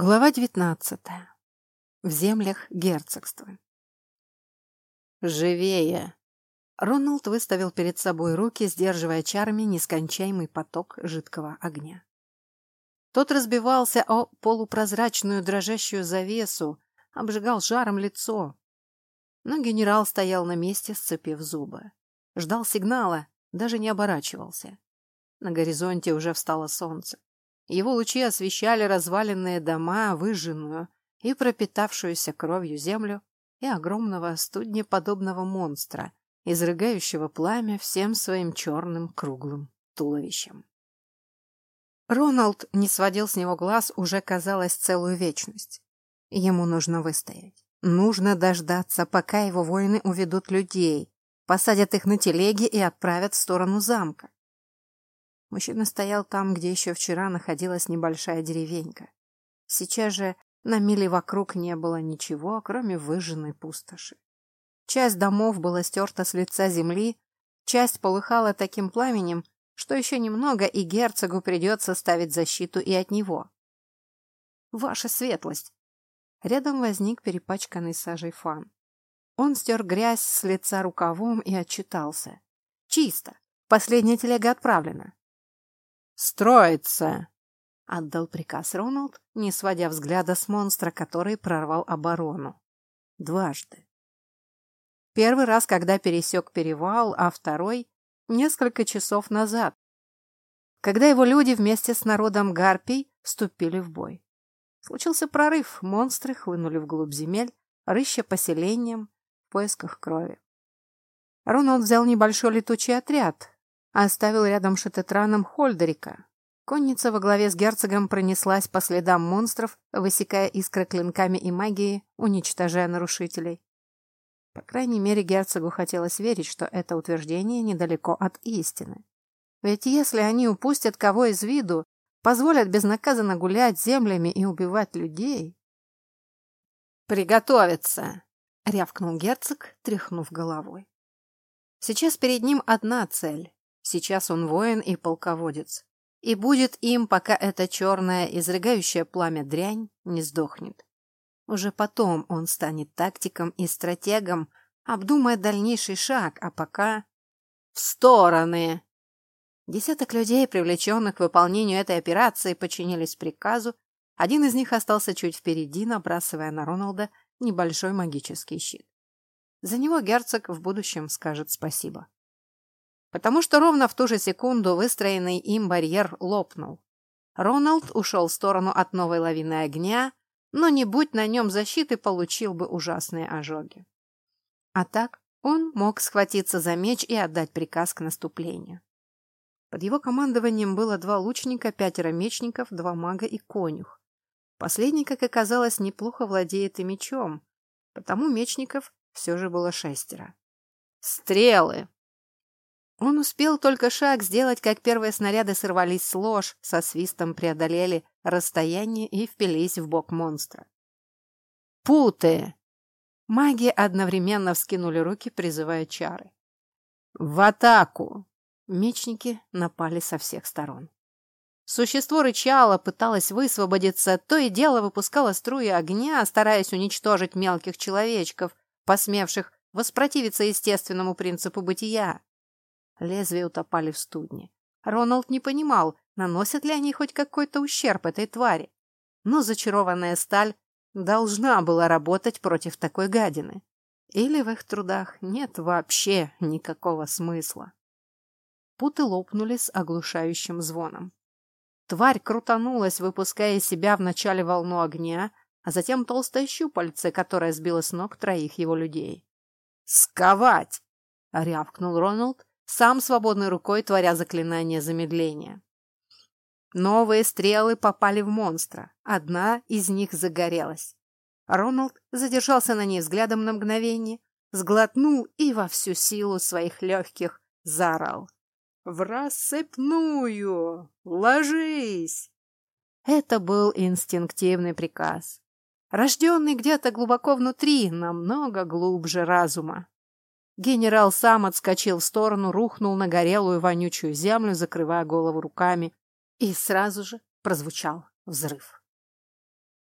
Глава девятнадцатая. В землях герцогства. «Живее!» Роналд выставил перед собой руки, сдерживая чарами нескончаемый поток жидкого огня. Тот разбивался о полупрозрачную дрожащую завесу, обжигал жаром лицо. Но генерал стоял на месте, сцепив зубы. Ждал сигнала, даже не оборачивался. На горизонте уже встало солнце. Его лучи освещали разваленные дома, выжженную и пропитавшуюся кровью землю и огромного студнеподобного монстра, изрыгающего пламя всем своим черным круглым туловищем. Роналд не сводил с него глаз уже, казалось, целую вечность. Ему нужно выстоять. Нужно дождаться, пока его воины уведут людей, посадят их на телеги и отправят в сторону замка. Мужчина стоял там, где еще вчера находилась небольшая деревенька. Сейчас же на миле вокруг не было ничего, кроме выжженной пустоши. Часть домов была стерта с лица земли, часть полыхала таким пламенем, что еще немного, и герцогу придется ставить защиту и от него. «Ваша светлость!» Рядом возник перепачканный сажей фан. Он стер грязь с лица рукавом и отчитался. «Чисто! Последняя телега отправлена. «Строится!» — отдал приказ Роналд, не сводя взгляда с монстра, который прорвал оборону. Дважды. Первый раз, когда пересек перевал, а второй — несколько часов назад, когда его люди вместе с народом Гарпий вступили в бой. Случился прорыв, монстры хлынули вглубь земель, рыща поселением в поисках крови. Роналд взял небольшой летучий отряд, оставил рядом Шатетраном Хольдерика. Конница во главе с герцогом пронеслась по следам монстров, высекая искры клинками и магией, уничтожая нарушителей. По крайней мере, герцогу хотелось верить, что это утверждение недалеко от истины. Ведь если они упустят кого из виду, позволят безнаказанно гулять землями и убивать людей... «Приготовиться!» — рявкнул герцог, тряхнув головой. Сейчас перед ним одна цель Сейчас он воин и полководец. И будет им, пока эта черная, изрыгающая пламя дрянь не сдохнет. Уже потом он станет тактиком и стратегом, обдумая дальнейший шаг, а пока... В стороны! Десяток людей, привлеченных к выполнению этой операции, подчинились приказу. Один из них остался чуть впереди, набрасывая на Роналда небольшой магический щит. За него герцог в будущем скажет спасибо потому что ровно в ту же секунду выстроенный им барьер лопнул. Роналд ушел в сторону от новой лавины огня, но не будь на нем защиты, получил бы ужасные ожоги. А так он мог схватиться за меч и отдать приказ к наступлению. Под его командованием было два лучника, пятеро мечников, два мага и конюх. Последний, как оказалось, неплохо владеет и мечом, потому мечников все же было шестеро. «Стрелы!» Он успел только шаг сделать, как первые снаряды сорвались с лож, со свистом преодолели расстояние и впились в бок монстра. «Путы!» Маги одновременно вскинули руки, призывая чары. «В атаку!» Мечники напали со всех сторон. Существо рычало, пыталось высвободиться, то и дело выпускало струи огня, стараясь уничтожить мелких человечков, посмевших воспротивиться естественному принципу бытия. Лезвия утопали в студне. Роналд не понимал, наносят ли они хоть какой-то ущерб этой твари. Но зачарованная сталь должна была работать против такой гадины. Или в их трудах нет вообще никакого смысла. Путы лопнули с оглушающим звоном. Тварь крутанулась, выпуская себя вначале волну огня, а затем толстое щупальце, которое сбило с ног троих его людей. «Сковать!» — рявкнул Роналд, сам свободной рукой творя заклинание замедления. Новые стрелы попали в монстра. Одна из них загорелась. Роналд задержался на ней взглядом на мгновение, сглотнул и во всю силу своих легких заорал. «В рассыпную! Ложись!» Это был инстинктивный приказ, рожденный где-то глубоко внутри, намного глубже разума. Генерал сам отскочил в сторону, рухнул на горелую вонючую землю, закрывая голову руками, и сразу же прозвучал взрыв.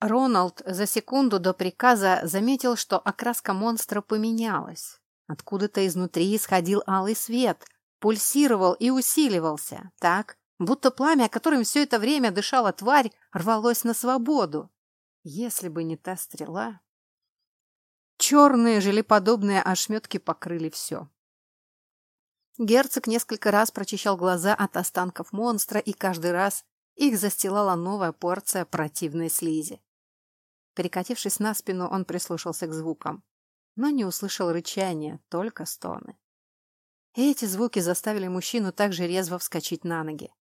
Роналд за секунду до приказа заметил, что окраска монстра поменялась. Откуда-то изнутри исходил алый свет, пульсировал и усиливался, так, будто пламя, которым все это время дышала тварь, рвалось на свободу. Если бы не та стрела... Черные желеподобные ошметки покрыли все. Герцог несколько раз прочищал глаза от останков монстра, и каждый раз их застилала новая порция противной слизи. Перекатившись на спину, он прислушался к звукам, но не услышал рычания, только стоны. Эти звуки заставили мужчину также резво вскочить на ноги.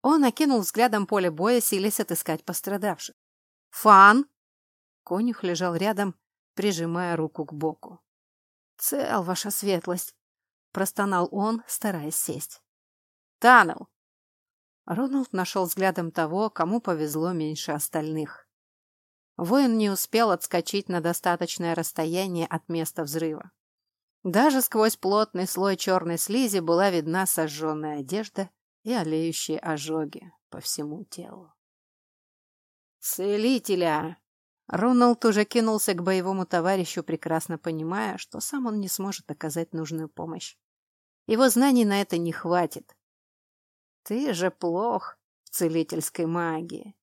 Он окинул взглядом поле боя, силясь отыскать пострадавших. «Фан!» Конюх лежал рядом, прижимая руку к боку. «Цел, ваша светлость!» — простонал он, стараясь сесть. «Таннел!» Роналд нашел взглядом того, кому повезло меньше остальных. Воин не успел отскочить на достаточное расстояние от места взрыва. Даже сквозь плотный слой черной слизи была видна сожженная одежда и олеющие ожоги по всему телу. «Целителя!» Роналд уже кинулся к боевому товарищу, прекрасно понимая, что сам он не сможет оказать нужную помощь. Его знаний на это не хватит. «Ты же плох в целительской магии!»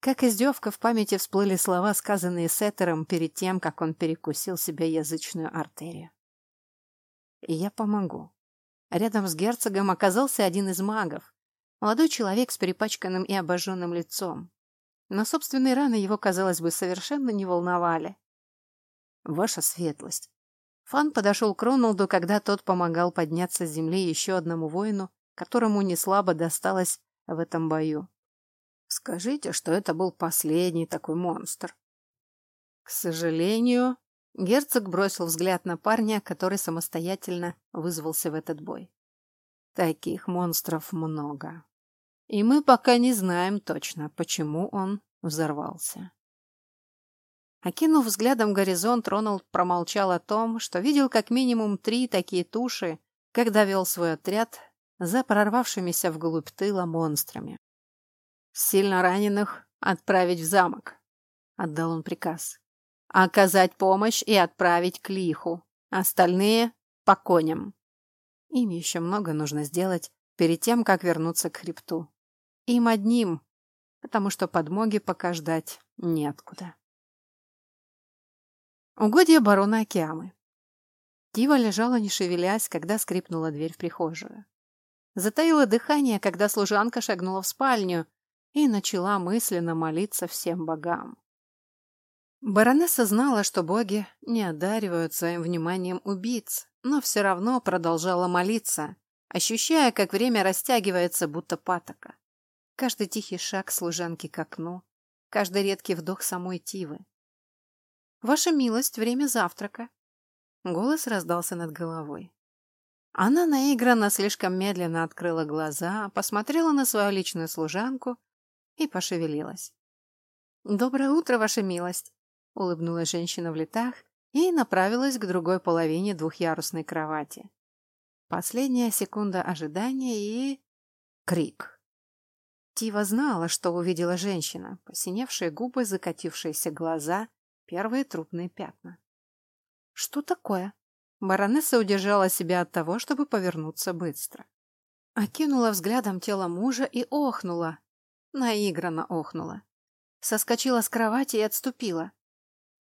Как издевка в памяти всплыли слова, сказанные Сеттером перед тем, как он перекусил себе язычную артерию. «И я помогу». Рядом с герцогом оказался один из магов, молодой человек с перепачканным и обожженным лицом. Но собственные раны его, казалось бы, совершенно не волновали. «Ваша светлость». Фан подошел к Роналду, когда тот помогал подняться с земли еще одному воину, которому неслабо досталось в этом бою. Скажите, что это был последний такой монстр. К сожалению, герцог бросил взгляд на парня, который самостоятельно вызвался в этот бой. Таких монстров много. И мы пока не знаем точно, почему он взорвался. Окинув взглядом горизонт, Роналд промолчал о том, что видел как минимум три такие туши, когда вел свой отряд за прорвавшимися вглубь тыла монстрами. Сильно раненых отправить в замок, отдал он приказ. Оказать помощь и отправить к лиху. Остальные по коням. Им еще много нужно сделать перед тем, как вернуться к хребту. Им одним, потому что подмоги пока ждать неоткуда. Угодья барона Акиамы. Тива лежала, не шевелясь, когда скрипнула дверь в прихожую. Затаила дыхание, когда служанка шагнула в спальню, и начала мысленно молиться всем богам. Баронесса знала, что боги не одаривают своим вниманием убийц, но все равно продолжала молиться, ощущая, как время растягивается, будто патока. Каждый тихий шаг служанки к окну, каждый редкий вдох самой Тивы. «Ваша милость, время завтрака!» Голос раздался над головой. Она наигранно слишком медленно открыла глаза, посмотрела на свою личную служанку и пошевелилась. «Доброе утро, ваша милость!» — улыбнулась женщина в летах и направилась к другой половине двухъярусной кровати. Последняя секунда ожидания и... крик. Тива знала, что увидела женщина, посиневшие губы, закатившиеся глаза, первые трупные пятна. «Что такое?» Баронесса удержала себя от того, чтобы повернуться быстро. Окинула взглядом тело мужа и охнула, Наигранно охнула. Соскочила с кровати и отступила.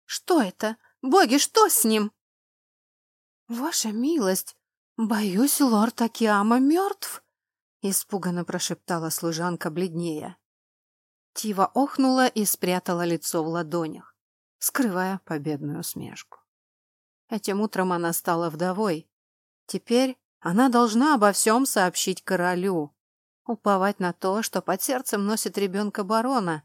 «Что это? Боги, что с ним?» «Ваша милость, боюсь, лорд Акиама мертв», — испуганно прошептала служанка бледнее. Тива охнула и спрятала лицо в ладонях, скрывая победную усмешку. Этим утром она стала вдовой. Теперь она должна обо всем сообщить королю, уповать на то, что под сердцем носит ребенка барона,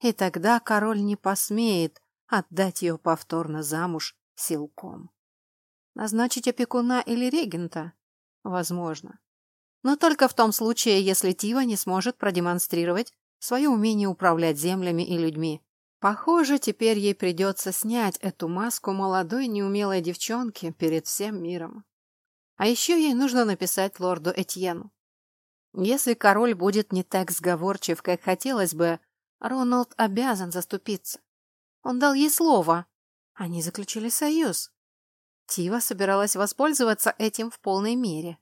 и тогда король не посмеет отдать ее повторно замуж силком. Назначить опекуна или регента? Возможно. Но только в том случае, если Тива не сможет продемонстрировать свое умение управлять землями и людьми. Похоже, теперь ей придется снять эту маску молодой неумелой девчонки перед всем миром. А еще ей нужно написать лорду Этьену. Если король будет не так сговорчив, как хотелось бы, Роналд обязан заступиться. Он дал ей слово. Они заключили союз. Тива собиралась воспользоваться этим в полной мере.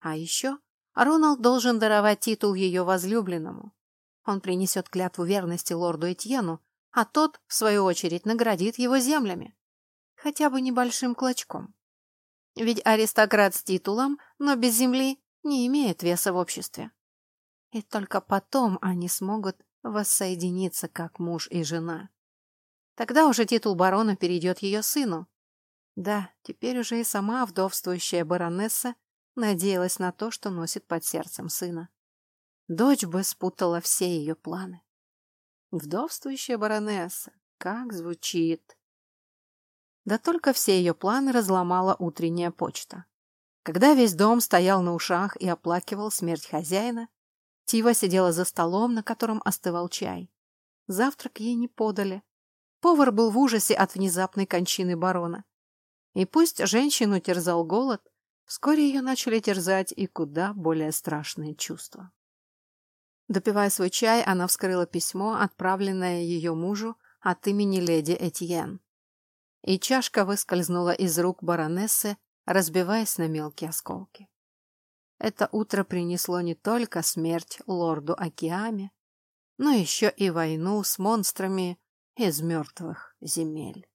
А еще Роналд должен даровать титул ее возлюбленному. Он принесет клятву верности лорду Этьену, а тот, в свою очередь, наградит его землями. Хотя бы небольшим клочком. Ведь аристократ с титулом, но без земли, не имеет веса в обществе. И только потом они смогут воссоединиться как муж и жена. Тогда уже титул барона перейдет ее сыну. Да, теперь уже и сама вдовствующая баронесса надеялась на то, что носит под сердцем сына. Дочь бы спутала все ее планы. Вдовствующая баронесса, как звучит. Да только все ее планы разломала утренняя почта. Когда весь дом стоял на ушах и оплакивал смерть хозяина, Тива сидела за столом, на котором остывал чай. Завтрак ей не подали. Повар был в ужасе от внезапной кончины барона. И пусть женщину терзал голод, вскоре ее начали терзать и куда более страшные чувства. Допивая свой чай, она вскрыла письмо, отправленное ее мужу от имени леди Этьен. И чашка выскользнула из рук баронессы, разбиваясь на мелкие осколки. Это утро принесло не только смерть лорду Акиаме, но еще и войну с монстрами из мертвых земель.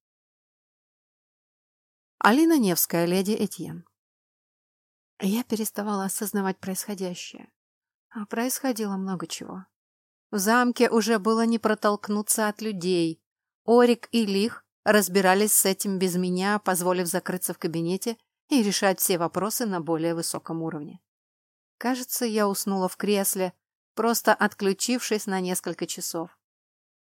Алина Невская, леди Этьен. Я переставала осознавать происходящее. А происходило много чего. В замке уже было не протолкнуться от людей. Орик и Лих разбирались с этим без меня, позволив закрыться в кабинете и решать все вопросы на более высоком уровне. Кажется, я уснула в кресле, просто отключившись на несколько часов.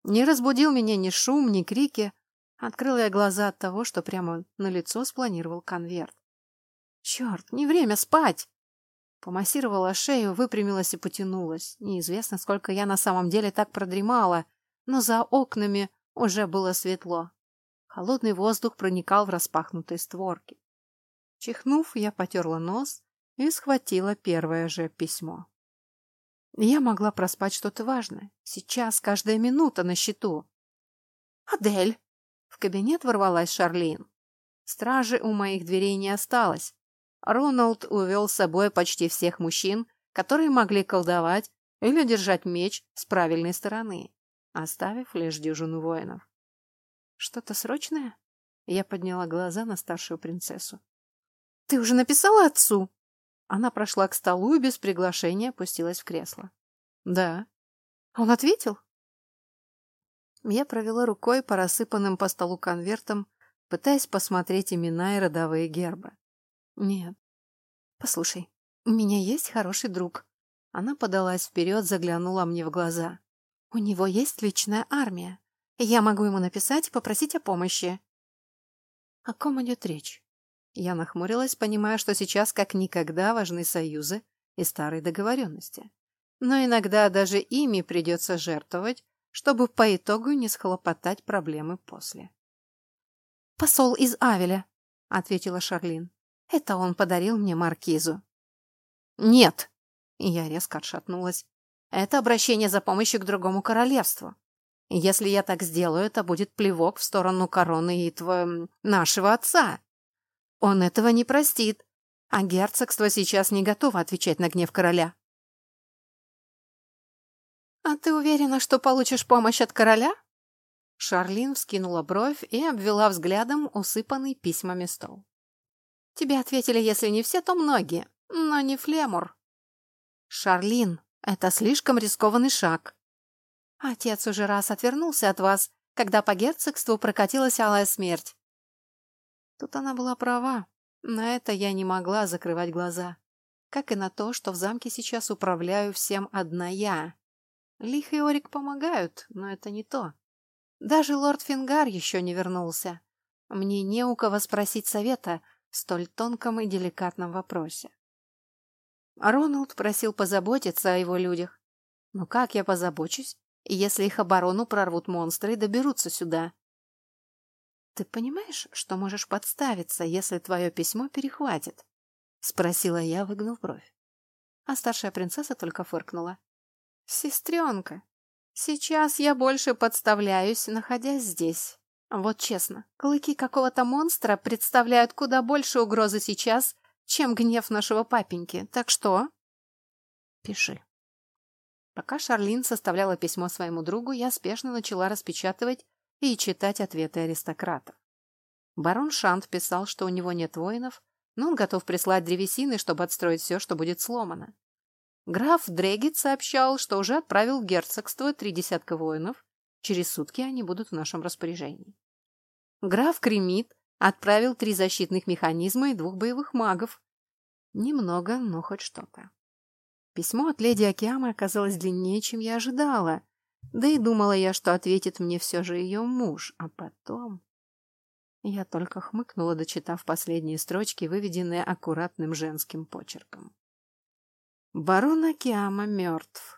Не разбудил меня ни шум, ни крики. Открыла я глаза от того, что прямо на лицо спланировал конверт. Черт, не время спать! Помассировала шею, выпрямилась и потянулась. Неизвестно, сколько я на самом деле так продремала, но за окнами уже было светло. Холодный воздух проникал в распахнутые створки. Чихнув, я потерла нос и схватила первое же письмо. Я могла проспать что-то важное. Сейчас каждая минута на счету. «Адель!» В кабинет ворвалась Шарлин. Стражи у моих дверей не осталось. Роналд увел с собой почти всех мужчин, которые могли колдовать или держать меч с правильной стороны, оставив лишь дюжину воинов. «Что-то срочное?» Я подняла глаза на старшую принцессу. «Ты уже написала отцу?» Она прошла к столу и без приглашения опустилась в кресло. «Да». «Он ответил?» Я провела рукой по рассыпанным по столу конвертам, пытаясь посмотреть имена и родовые гербы. Нет. Послушай, у меня есть хороший друг. Она подалась вперед, заглянула мне в глаза. У него есть личная армия. Я могу ему написать и попросить о помощи. О ком идет речь? Я нахмурилась, понимая, что сейчас как никогда важны союзы и старые договоренности. Но иногда даже ими придется жертвовать, чтобы по итогу не схлопотать проблемы после. «Посол из Авеля», — ответила Шарлин. Это он подарил мне маркизу. Нет. Я резко отшатнулась. Это обращение за помощью к другому королевству. Если я так сделаю, это будет плевок в сторону короны и тво... нашего отца. Он этого не простит, а герцогство сейчас не готово отвечать на гнев короля. «А ты уверена, что получишь помощь от короля?» Шарлин вскинула бровь и обвела взглядом усыпанный письмами стол. Тебе ответили, если не все, то многие, но не Флемур. Шарлин, это слишком рискованный шаг. Отец уже раз отвернулся от вас, когда по герцогству прокатилась алая смерть. Тут она была права. На это я не могла закрывать глаза. Как и на то, что в замке сейчас управляю всем одна я. Лих и Орик помогают, но это не то. Даже лорд Фингар еще не вернулся. Мне не у кого спросить совета, столь тонком и деликатном вопросе. Роналд просил позаботиться о его людях. Но как я позабочусь, если их оборону прорвут монстры и доберутся сюда? Ты понимаешь, что можешь подставиться, если твое письмо перехватит? Спросила я, выгнув бровь. А старшая принцесса только фыркнула. Сестренка, Сейчас я больше подставляюсь, находясь здесь. Вот честно, клыки какого-то монстра представляют куда больше угрозы сейчас, чем гнев нашего папеньки. Так что... Пиши. Пока Шарлин составляла письмо своему другу, я спешно начала распечатывать и читать ответы аристократов. Барон Шант писал, что у него нет воинов, но он готов прислать древесины, чтобы отстроить все, что будет сломано. Граф Дрегит сообщал, что уже отправил в герцогство три десятка воинов, Через сутки они будут в нашем распоряжении. Граф Кремит отправил три защитных механизма и двух боевых магов. Немного, но хоть что-то. Письмо от леди Акиамы оказалось длиннее, чем я ожидала. Да и думала я, что ответит мне все же ее муж. А потом... Я только хмыкнула, дочитав последние строчки, выведенные аккуратным женским почерком. Барон Акиама мертв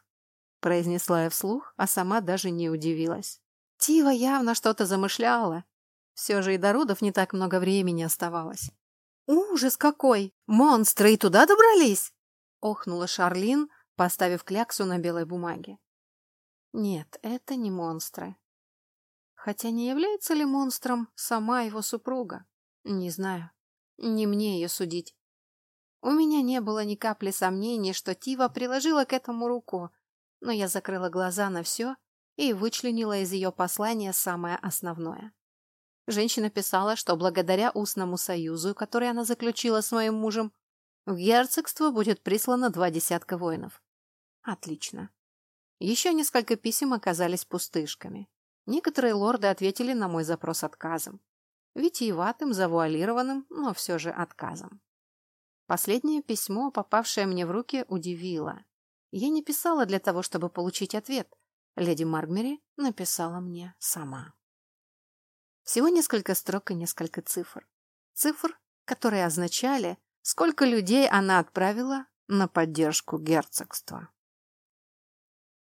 произнесла я вслух, а сама даже не удивилась. Тива явно что-то замышляла. Все же и до родов не так много времени оставалось. «Ужас какой! Монстры и туда добрались!» — охнула Шарлин, поставив кляксу на белой бумаге. «Нет, это не монстры. Хотя не является ли монстром сама его супруга? Не знаю. Не мне ее судить. У меня не было ни капли сомнений, что Тива приложила к этому руку, но я закрыла глаза на все и вычленила из ее послания самое основное. Женщина писала, что благодаря устному союзу, который она заключила с моим мужем, в герцогство будет прислано два десятка воинов. Отлично. Еще несколько писем оказались пустышками. Некоторые лорды ответили на мой запрос отказом. Витиеватым, завуалированным, но все же отказом. Последнее письмо, попавшее мне в руки, удивило. Я не писала для того, чтобы получить ответ. Леди Маргмери написала мне сама. Всего несколько строк и несколько цифр. Цифр, которые означали, сколько людей она отправила на поддержку герцогства.